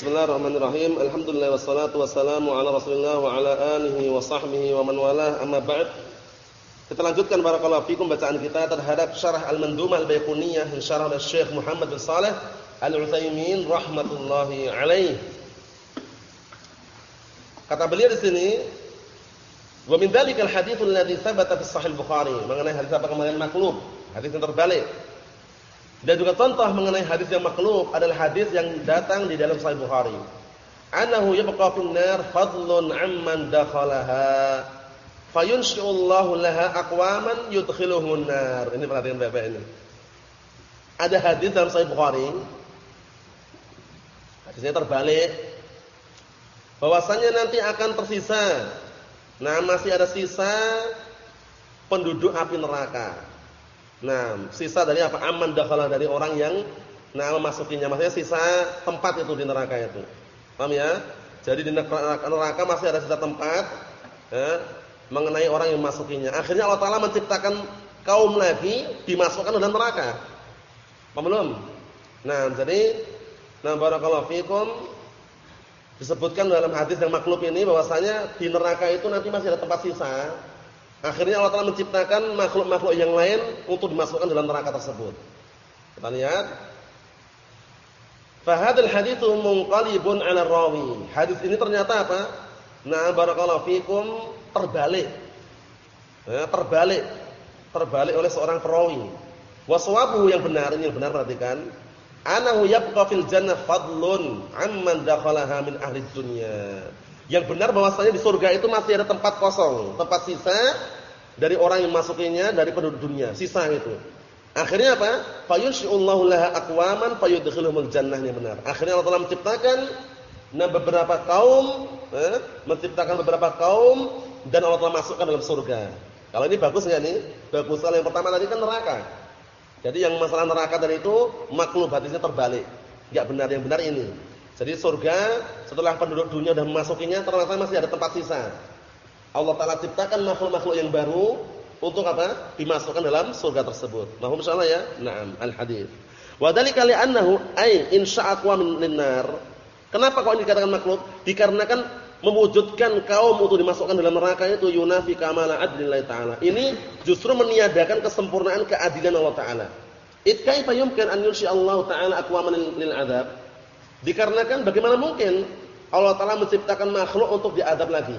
Bismillahirrahmanirrahim. Alhamdulillah wassalatu wassalamu ala Rasulillah wa ala alihi wa sahbihi wa man walah. Amma ba'd. Kita lanjutkan barakallahu fikum bacaan kita terhadap syarah Al-Mandumah Al-Baiquniyah syarah oleh Syekh Muhammad bin Shalih Al-Utsaimin rahmatullahi alaih. Kata beliau di sini, wa min dzalikal hadits alladhi thabata fi Sahih Bukhari, mengenai hadis apa kemarin maklub, hadis yang terbalik. Dan juga contoh mengenai hadis yang makhluk adalah hadis yang datang di dalam Sahih Bukhari. Anahu yabqa fil nar fadlun amman dakhalaha. Fayunshi'ullahu laha aqwaman yudkhiluhun nar. Ini perhatian Bapak ini. Ada hadis dalam Sahih Bukhari. Hadisnya terbalik. Bahwasanya nanti akan tersisa. Nah, masih ada sisa penduduk api neraka. Nah, sisa dari apa? Aman dakhala dari orang yang nah memasukinya. Maksudnya sisa tempat itu di neraka itu. Paham ya? Jadi di neraka, neraka masih ada sisa tempat ya, mengenai orang yang memasukinya. Akhirnya Allah Taala menciptakan kaum lagi dimasukkan dalam neraka. Paham belum? Nah, jadi nah barakallahu fikum disebutkan dalam hadis yang maklub ini bahwasanya di neraka itu nanti masih ada tempat sisa Akhirnya Allah Taala menciptakan makhluk-makhluk yang lain untuk dimasukkan dalam neraka tersebut. Kita lihat. Fahadil haditsu munqalibun 'ala rawi. Hadis ini ternyata apa? Nah, barakallahu fikum terbalik. Ya, terbalik. Terbalik oleh seorang perawi. Waswabu yang benar, ini yang benar perhatikan. Anahu yabqa fil jannah fadlun amman dakhalaha min ahli dunya. Yang benar bahwasanya di surga itu masih ada tempat kosong, tempat sisa dari orang yang masukinya dari penduduk dunia, sisa itu. Akhirnya apa? Fayunshi'ullahu laha aqwaman fayudkhiluhumul jannah benar. Akhirnya Allah Taala menciptakan nah beberapa kaum, eh, menciptakan beberapa kaum dan Allah Taala masukkan dalam surga. Kalau ini bagus enggak nih? Bagus. Kalau yang pertama tadi kan neraka. Jadi yang masalah neraka dari itu maklub hadisnya terbalik. Enggak benar yang benar ini. Jadi surga setelah penduduk dunia sudah memasukinya ternyata masih ada tempat sisa. Allah Taala ciptakan makhluk-makhluk yang baru untuk apa? Dimasukkan dalam surga tersebut. Mahum insyaallah ya? Naam, al-hadis. Wa dzalika li'annahu ay insya'aqwa min linnar. Kenapa kok ini dikatakan makhluk? Dikarenakan mewujudkan kaum untuk dimasukkan dalam neraka itu yunafi kamala adlillahi ta'ala. Ini justru meniadakan kesempurnaan keadilan Allah Ta'ala. It kaifa yumkin an yunshi Allah Ta'ala aqwaman lil 'adzab? Dikarenakan bagaimana mungkin Allah Taala menciptakan makhluk untuk diadab lagi.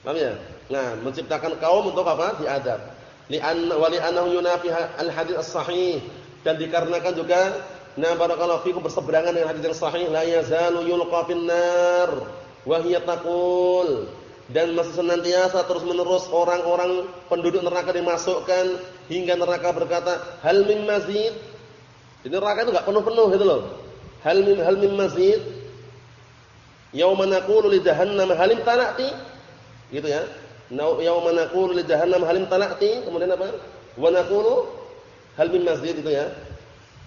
Paham ya? Nah, menciptakan kaum untuk apa? Diadab. Li'anna wa li'annahu yunafi al-hadits as-sahih dan dikarenakan juga nah barakallahu fikum berseberangan dengan hadis yang sahih la yazalu yulqa nar wa hiya dan masih senantiasa terus-menerus orang-orang penduduk neraka dimasukkan hingga neraka berkata hal min mazid. Jadi neraka itu enggak penuh-penuh gitu loh. Hal min hal min mazid? Yauma naqulu li jahannam hal imtala'ti? Gitu ya. Yauma naqulu li jahannam hal imtala'ti? Kemudian apa? Wa naqulu hal min mazid itu ya.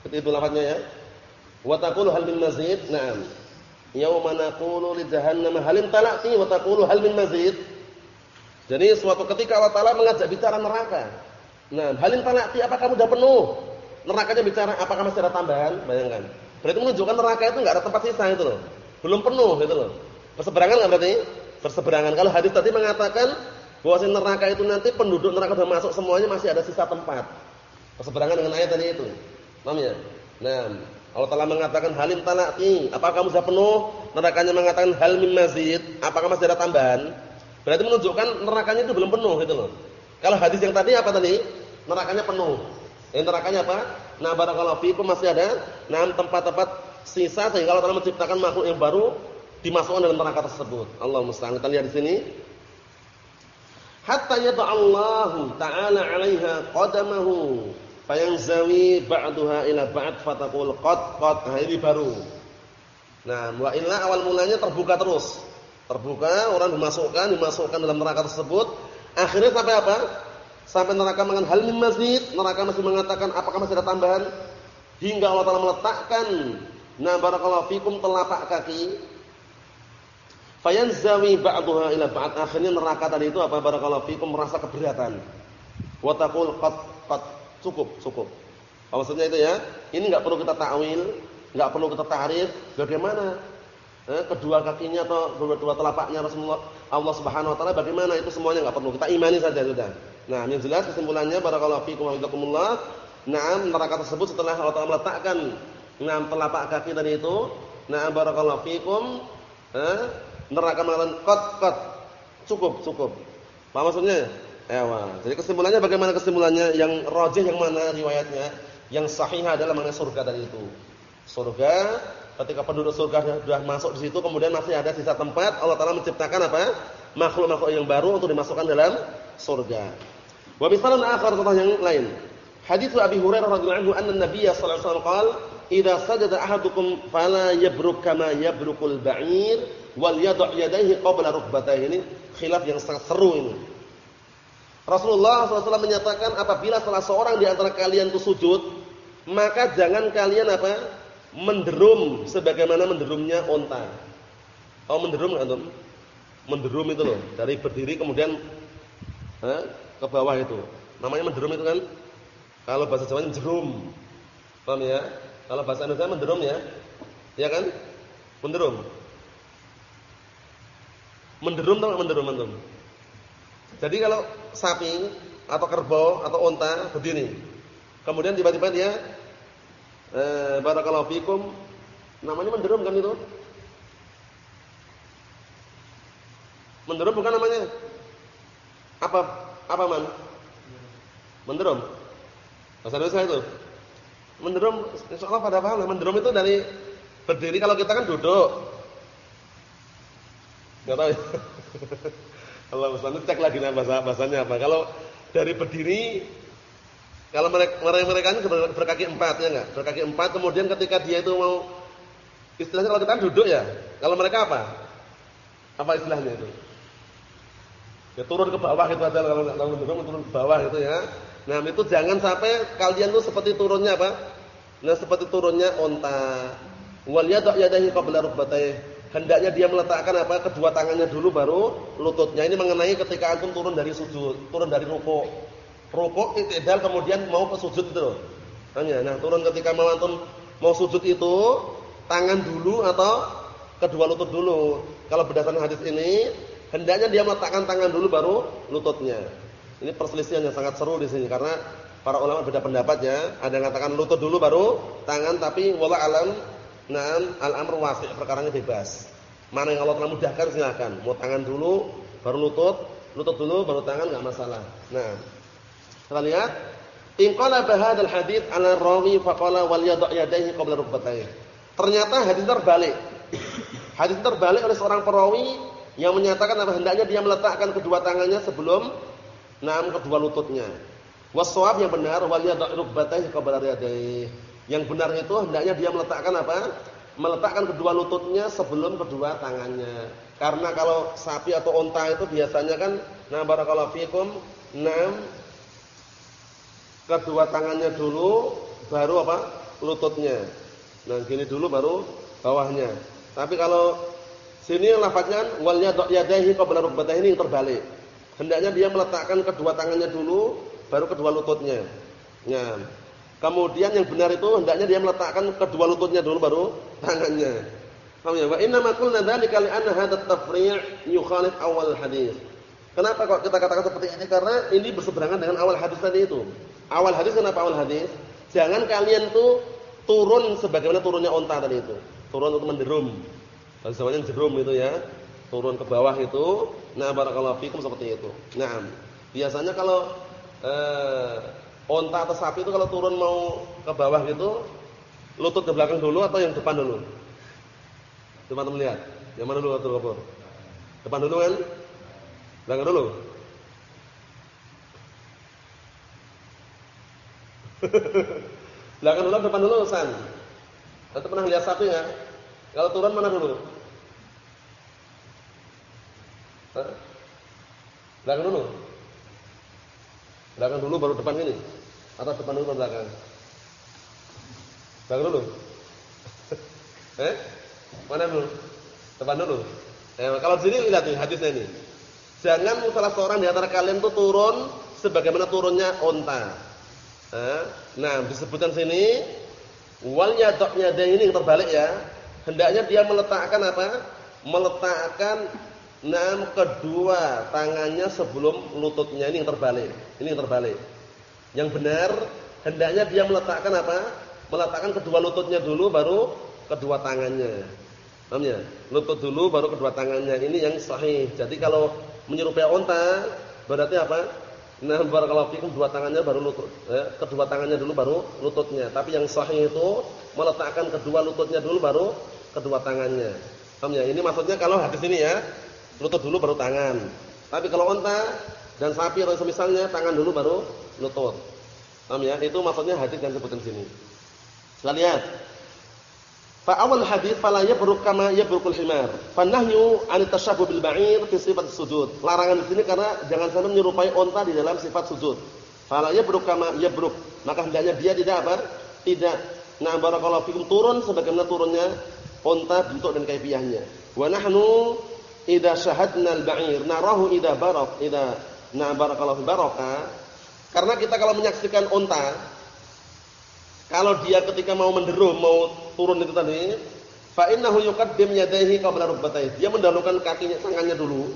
Itu lafaznya ya. Wa taqulu hal min mazid? Naam. Yauma naqulu li jahannam hal imtala'ti wa taqulu hal min mazid? Jadi suatu ketika Allah Taala mengajak bicara neraka. Nah, hal imtala'ti apa kamu sudah penuh? Nerakanya bicara apakah masih ada tambahan? Bayangkan. Berarti menunjukkan neraka itu enggak ada tempat sisa itu loh. Belum penuh gitu loh. Berseberangan enggak berarti? Berseberangan. Kalau hadis tadi mengatakan bahwa neraka itu nanti penduduk neraka sudah masuk semuanya masih ada sisa tempat. Berseberangan dengan ayat tadi itu. Paham ya? Nah, Allah Taala mengatakan halim talaqi, apakah kamu sudah penuh? Nerakanya mengatakan hal min mazid, apakah masih ada tambahan? Berarti menunjukkan nerakanya itu belum penuh gitu loh. Kalau hadis yang tadi apa tadi? Nerakanya penuh. Yang nerakanya apa? Nah, barakallahu fiikum masih ada enam tempat-tempat sisa sehingga Allah Taala menciptakan makhluk yang baru dimasukkan dalam neraka tersebut. Allah musta'an. Kita lihat di sini. Hatta yad'allahu ta'ala 'alaiha qadamahu fayanzawi ba'daha ila ba'd fataqul qad qad. Nah, ini baru. Nah, wa illa awal mulanya terbuka terus. Terbuka, orang dimasukkan, dimasukkan dalam neraka tersebut. Akhirnya sampai apa? Sampai neraka mengatakan hal min mazid, neraka masih mengatakan apakah masih ada tambahan? Hingga Allah Taala meletakkan na barakallahu fikum telapak kaki fayanzawi ba'daha ila ba'd. Akhirnya neraka tadi itu apa barakallahu fikum merasa keberatan. Wa taqul qad qad cukup, cukup. Maksudnya itu ya? Ini enggak perlu kita takwil, enggak perlu kita ta'rif. Bagaimana? Eh, kedua kakinya atau kedua telapaknya Rasulullah Allah Subhanahu wa taala bagaimana itu semuanya enggak perlu. Kita imani saja sudah. Nah, ini jelas kesimpulannya barakallahu fikum wa jazakumullah. Naam neraka tersebut setelah Allah Taala meletakkan enam telapak kaki tadi itu, nah barakallahu fikum, eh, neraka mengatakan kot kot cukup cukup. Apa maksudnya? Ewa. Jadi kesimpulannya bagaimana kesimpulannya? Yang rajih yang mana riwayatnya? Yang sahih adalah mengenai surga tadi itu. Surga ketika penduduk surga sudah masuk di situ kemudian masih ada sisa tempat Allah Taala menciptakan apa? makhluk-makhluk yang baru untuk dimasukkan dalam surga. Wa misalun akhar contoh yang lain. Hadits Abi Hurairah radhiyallahu anhu anna Nabiy sallallahu alaihi wasallam qala, "Idza sajada ahadukum fala yabruk kama yabrukul ba'ir wal yad'u yadayhi qabla rukbatayhi." Ini khilaf yang sangat seru ini. Rasulullah SAW menyatakan apabila salah seorang di antara kalian itu sujud, maka jangan kalian apa? Menderum sebagaimana menderumnya onta. Oh menderum antum? Menderum itu loh, dari berdiri kemudian eh, ke bawah itu. Namanya menderum itu kan kalau bahasa Jawa menjerum. Paham ya? Kalau bahasa Indonesia menderum ya. Ya kan? Menderum. Menderum atau menderum antum? Jadi kalau sapi atau kerbau atau onta begini. Kemudian tiba-tiba dia eh barakallahu fikum namanya menderum kan itu? Menderum bukan namanya? Apa apa man? Menderum. Bahasa Indonesia itu. Menderum, insyaallah pada paham. Menderum itu dari berdiri kalau kita kan duduk. Enggak tahu. Ya. kalau misalnya cek lagi nah bahasa bahasanya apa. Kalau dari berdiri kalau mereka mereka ini berkaki empat ya enggak? Berkaki empat kemudian ketika dia itu mau istilahnya kalau kita duduk ya. Kalau mereka apa? Apa istilahnya itu? Ya turun ke bawah itu ada kalau kalau duduk turun ke bawah itu ya. Nah, itu jangan sampai kalian tuh seperti turunnya apa? Nah, seperti turunnya onta. Wal yada' yadahi qabla rukbatayhi. Hendaknya dia meletakkan apa? Kedua tangannya dulu baru lututnya. Ini mengenai ketika antum turun dari sujud, turun dari rukuk. Rukuk i'tidal kemudian mau ke sujud itu loh. Tanya. Nah, turun ketika mau mau sujud itu tangan dulu atau kedua lutut dulu. Kalau berdasarkan hadis ini, hendaknya dia meletakkan tangan dulu baru lututnya. Ini perselisihan yang sangat seru di sini karena para ulama beda pendapat ya. Ada yang mengatakan lutut dulu baru tangan tapi wala alam na'am al-amr wasi' perkaranya bebas. Mana yang Allah telah mudahkan silakan. Mau tangan dulu baru lutut, lutut dulu baru tangan enggak masalah. Nah. Kita lihat in qala bahadal hadits 'ala rawi faqala wal yada' yadayhi qabla rukbatayhi. Ternyata hadis terbalik. Hadis terbalik oleh seorang perawi yang menyatakan apa hendaknya dia meletakkan kedua tangannya sebelum Naam kedua lututnya. Waswab yang benar wal yad'u rukbatayhi qabla yadayhi. Yang benar itu hendaknya dia meletakkan apa? Meletakkan kedua lututnya sebelum kedua tangannya. Karena kalau sapi atau unta itu biasanya kan nah barakallahu fikum, naam kedua tangannya dulu baru apa? lututnya. Nah, gini dulu baru bawahnya. Tapi kalau sini lafaznya wal yad'u yadayhi qabla rukbatayhi ini yang terbalik. Hendaknya dia meletakkan kedua tangannya dulu, baru kedua lututnya. Ya. Kemudian yang benar itu hendaknya dia meletakkan kedua lututnya dulu baru tangannya. Paham ya? Wa inna ma qulna dzalika li anna hadha at-tafri' yukhalif awal hadis. Kenapa kok kita katakan seperti ini? Karena ini berseberangan dengan awal hadis tadi itu. Awal hadis kenapa awal hadis? Jangan kalian tuh turun sebagaimana turunnya onta tadi itu. Turun untuk menderum. Bahasa jerum itu ya turun ke bawah itu, nah barakallahu fikum seperti itu. Nah, biasanya kalau eh, onta atau sapi itu kalau turun mau ke bawah gitu, lutut ke belakang dulu atau yang depan dulu? Coba teman lihat. Yang mana dulu atau? Depan dulu kan? Belakang dulu. belakang dulu depan dulu San. Atau pernah lihat sapi ya? Kalau turun mana dulu? Belakang dulu. Belakang dulu baru depan ini. Atau depan dulu baru belakang. Belakang dulu. eh? Mana dulu? Depan dulu. Eh, kalau di sini lihat nih hadisnya ini. Jangan salah seorang di antara kalian tuh turun sebagaimana turunnya onta. Eh? Nah, disebutkan sini wal yadoknya ini yang terbalik ya. hendaknya dia meletakkan apa? Meletakkan enam kedua tangannya sebelum lututnya ini yang terbalik. Ini yang terbalik. Yang benar hendaknya dia meletakkan apa? Meletakkan kedua lututnya dulu baru kedua tangannya. Paham ya? Lutut dulu baru kedua tangannya. Ini yang sahih. Jadi kalau menyerupai onta berarti apa? Nah, barakallahu fikum dua tangannya baru lutut. Eh, kedua tangannya dulu baru lututnya. Tapi yang sahih itu meletakkan kedua lututnya dulu baru kedua tangannya. Paham ya? Ini maksudnya kalau hadis ini ya, lutut dulu baru tangan. Tapi kalau onta dan sapi atau semisalnya tangan dulu baru lutut. Paham ya? Itu maksudnya hadis yang sebutin sini. Kita lihat. Fa awal hadis fala yabruk kama yabrukul himar. Fa nahyu an tashabbuh bil ba'ir fi sifat sujud. Larangan di sini karena jangan sampai menyerupai onta di dalam sifat sujud. Fala yabruk kama yabruk. Maka hendaknya dia tidak apa? Tidak nah barakallahu fikum turun sebagaimana turunnya onta bentuk dan kaifiahnya. Wa nahnu idza syahadna al ba'ir narahu idza barak idza na barakallahu baraka. Karena kita kalau menyaksikan onta kalau dia ketika mau menderum, mau turun itu tadi, fa innahu yuqaddim yadayhi qabla rukbatayhi. Dia mendahulukan kakinya, tangannya dulu.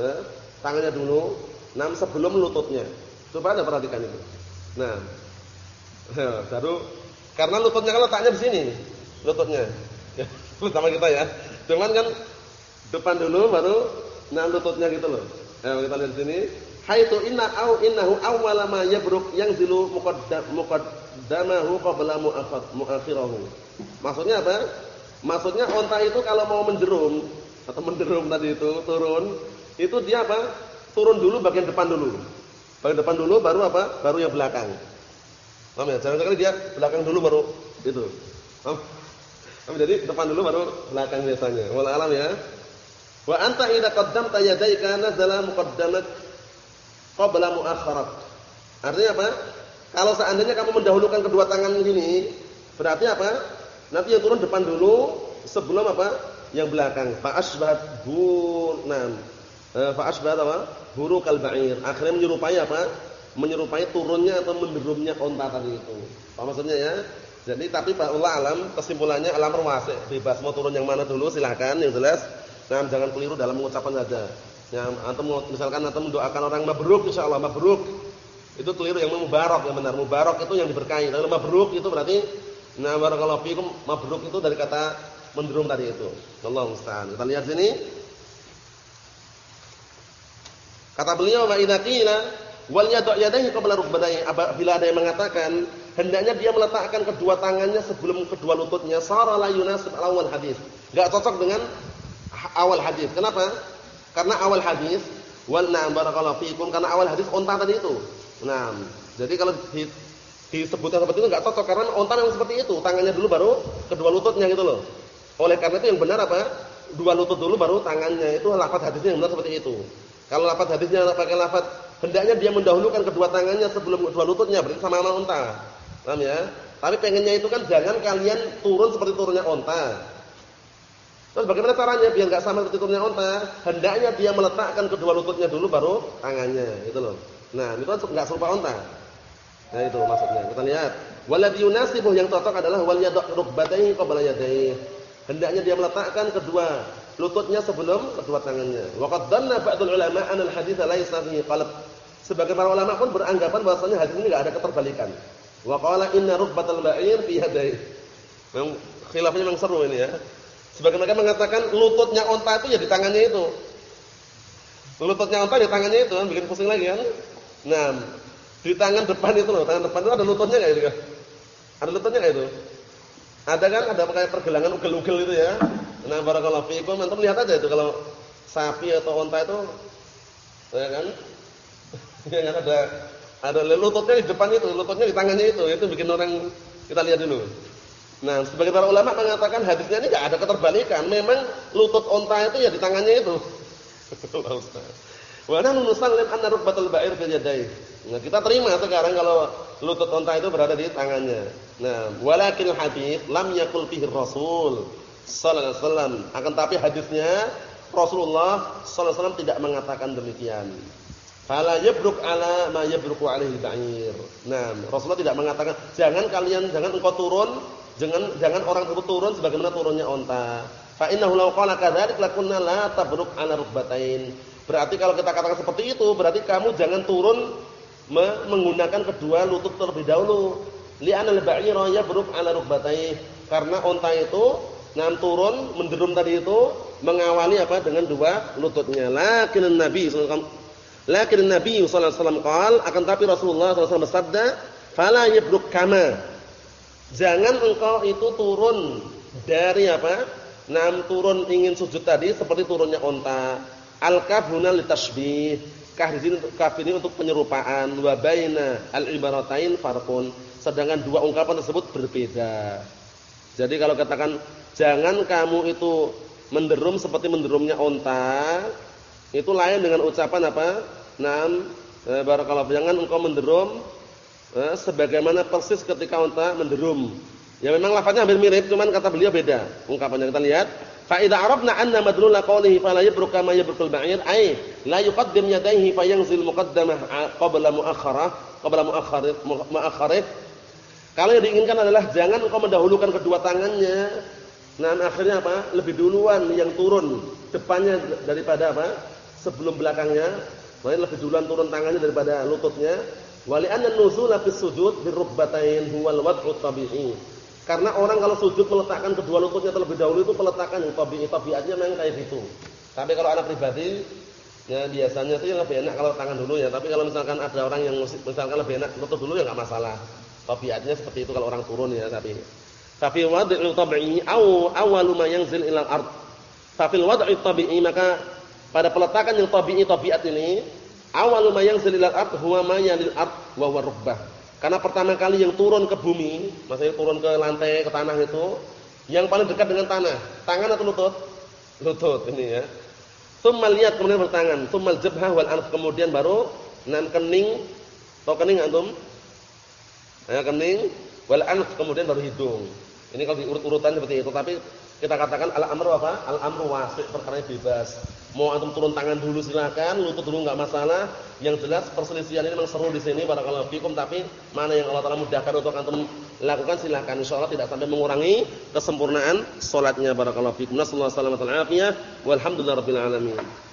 Eh, tangannya dulu, nam sebelum lututnya. Coba Anda perhatikan itu. Nah, baru karena lututnya kan letaknya di sini, lututnya. Ya, sama kita ya. Cuman kan depan dulu baru nah lututnya gitu loh. Nah, kita lihat sini. Haitu inna au innahu awwala ma yabruk yanzilu muqaddam muqaddamahu qabla muakhirahu. Maksudnya apa? Maksudnya onta itu kalau mau menjerum atau menderum tadi itu turun, itu dia apa? Turun dulu bagian depan dulu. Bagian depan dulu baru apa? Baru yang belakang. Paham ya? Jangan sekali dia belakang dulu baru itu. Paham? Jadi depan dulu baru belakang biasanya. Wallahu alam ya. Wa anta idza qaddamta yadayka nazala muqaddamak qabla muakharat. Artinya apa? Kalau seandainya kamu mendahulukan kedua tangan ini, berarti apa? Nanti yang turun depan dulu sebelum apa? Yang belakang. Fa asbahat bunam. Eh, fa asbahat apa? Burukal ba'ir. Akhirnya menyerupai apa? Menyerupai turunnya atau menderumnya onta tadi itu. Apa maksudnya ya? Jadi tapi Pak Allah alam kesimpulannya alam ruwasik, bebas mau turun yang mana dulu silahkan yang jelas. Nah, jangan keliru dalam mengucapkan saja. Ya, antum misalkan antum mendoakan orang mabruk insyaallah mabruk. Itu keliru yang mubarak yang benar. Mubarak itu yang diberkahi. Kalau mabruk itu berarti nah barakallahu fikum mabruk itu dari kata menderum tadi itu. Allah musta'an. Kita lihat sini. Kata beliau wa idza qila wal yadu' yadayhi qabla rukbatayhi. Apabila ada yang mengatakan hendaknya dia meletakkan kedua tangannya sebelum kedua lututnya, sara la yunasib awal hadis. Enggak cocok dengan awal hadis. Kenapa? Karena awal hadis wal na'am barakallahu fikum karena awal hadis onta tadi itu. Nah, jadi kalau di, disebutkan seperti itu enggak cocok karena onta memang seperti itu, tangannya dulu baru kedua lututnya gitu loh. Oleh karena itu yang benar apa? Dua lutut dulu baru tangannya. Itu lafaz hadisnya yang benar seperti itu. Kalau lafaz hadisnya pakai lafaz hendaknya dia mendahulukan kedua tangannya sebelum kedua lututnya, berarti sama sama onta. Paham ya? Tapi pengennya itu kan jangan kalian turun seperti turunnya onta. Terus bagaimana caranya biar enggak sama seperti turunnya onta? Hendaknya dia meletakkan kedua lututnya dulu baru tangannya, gitu loh. Nah, itu kan enggak serupa onta. Nah, itu maksudnya. Kita lihat. Waladhi yunasibuh yang cocok adalah wal yadu' rukbatayhi qabla yadayhi. Hendaknya dia meletakkan kedua lututnya sebelum kedua tangannya. Wa qad dhanna ba'dul ulama an al-hadits laisa fihi qalb. Sebagian para ulama pun beranggapan bahwasanya hadis ini enggak ada keterbalikan. Wa qala inna rukbatal ba'ir fi yadayhi. Memang khilafnya memang seru ini ya. Sebagian mereka mengatakan lututnya onta itu ya di tangannya itu. Lututnya onta di tangannya itu, kan bikin pusing lagi kan. Nah, di tangan depan itu loh, tangan depan itu ada lututnya enggak itu? Ada lututnya enggak itu? Ada kan ada kayak pergelangan ugel-ugel itu ya. Nah, barakallahu fiikum, antum lihat aja itu kalau sapi atau onta itu ya kan? Ya kan ada ada lututnya di depan itu, lututnya di tangannya itu, itu bikin orang kita lihat dulu. Nah, sebagian para ulama mengatakan hadisnya ini enggak ada keterbalikan. Memang lutut onta itu ya di tangannya itu. Wa nahnu nusallim anna rukbatul ba'ir fil yadayhi. Nah, kita terima sekarang kalau lutut onta itu berada di tangannya. Nah, walakin hadis lam yakul fihi Rasul sallallahu alaihi wasallam. Akan tapi hadisnya Rasulullah sallallahu alaihi wasallam tidak mengatakan demikian. Fala yabruk ala ma yabruku alaihi ba'ir. Nah, Rasulullah tidak mengatakan jangan kalian jangan engkau turun Jangan jangan orang tersebut turun sebagaimana turunnya unta. Fa innahu law qala kadzalik lakunna la tabruk ala rukbatain. Berarti kalau kita katakan seperti itu, berarti kamu jangan turun menggunakan kedua lutut terlebih dahulu. Li'anna al-ba'ira yabruk ala rukbatai. Karena unta itu ngam turun menderum tadi itu mengawali apa dengan dua lututnya. Lakin Nabi Lakin Nabi sallallahu alaihi wasallam akan tapi Rasulullah sallallahu alaihi wasallam bersabda, "Fala yabruk kama Jangan engkau itu turun dari apa? Nam turun ingin sujud tadi seperti turunnya onta. Al-kafuna litashbih. Kah di sini kaf ini untuk penyerupaan wa baina al-ibaratain farqun. Sedangkan dua ungkapan tersebut berbeda. Jadi kalau katakan jangan kamu itu menderum seperti menderumnya onta, itu lain dengan ucapan apa? Nam eh, barakallahu jangan engkau menderum eh, sebagaimana persis ketika unta menderum. Ya memang lafaznya hampir mirip, cuman kata beliau beda. Ungkapannya kita lihat, fa idza arafna anna madlula qawlihi fala yabruk kama yabrukul ba'ir ay la yuqaddim yadayhi fayanzil muqaddamah qabla muakhkharah qabla muakhkharih muakhkharih. Kalau yang diinginkan adalah jangan engkau mendahulukan kedua tangannya. Nah, akhirnya apa? Lebih duluan yang turun depannya daripada apa? Sebelum belakangnya. Makanya lebih duluan turun tangannya daripada lututnya Anna nuzula fis sujud birrukbatain huwal wad'u tabi'i. Karena orang kalau sujud meletakkan kedua lututnya terlebih dahulu itu peletakan yang tabi'i, tabiatnya memang kayak gitu. Tapi kalau anak pribadi ya biasanya sih lebih enak kalau tangan dulu ya, tapi kalau misalkan ada orang yang misalkan lebih enak lutut dulu ya enggak masalah. Tabiatnya seperti itu kalau orang turun ya tapi. Tapi wad'u tabi'i aw awwalu ma yanzil ilal ard. Fafil wad'i tabi'i maka pada peletakan yang tabi'i tabiat ini Awal ma yanzil ilal ard huwa ma yanil ard wa huwa. Karena pertama kali yang turun ke bumi, maksudnya turun ke lantai, ke tanah itu, yang paling dekat dengan tanah, tangan atau lutut? Lutut ini ya. Tsumma lihat kemudian bertangan, tsumma jabhah wal anf kemudian baru nan kening, atau kening antum? Ya kening, wal anf kemudian baru hidung. Ini kalau diurut-urutan seperti itu, tapi kita katakan al-amru apa? Al-amru wasi' perkara bebas. Mau antum turun tangan dulu silakan, lutut dulu enggak masalah. Yang jelas perselisihan ini memang seru di sini barakallahu fikum tapi mana yang Allah Taala mudahkan untuk antum lakukan silakan. Insyaallah tidak sampai mengurangi kesempurnaan salatnya barakallahu fikum. Nasallahu alaihi wasallam walhamdulillahirabbil alamin.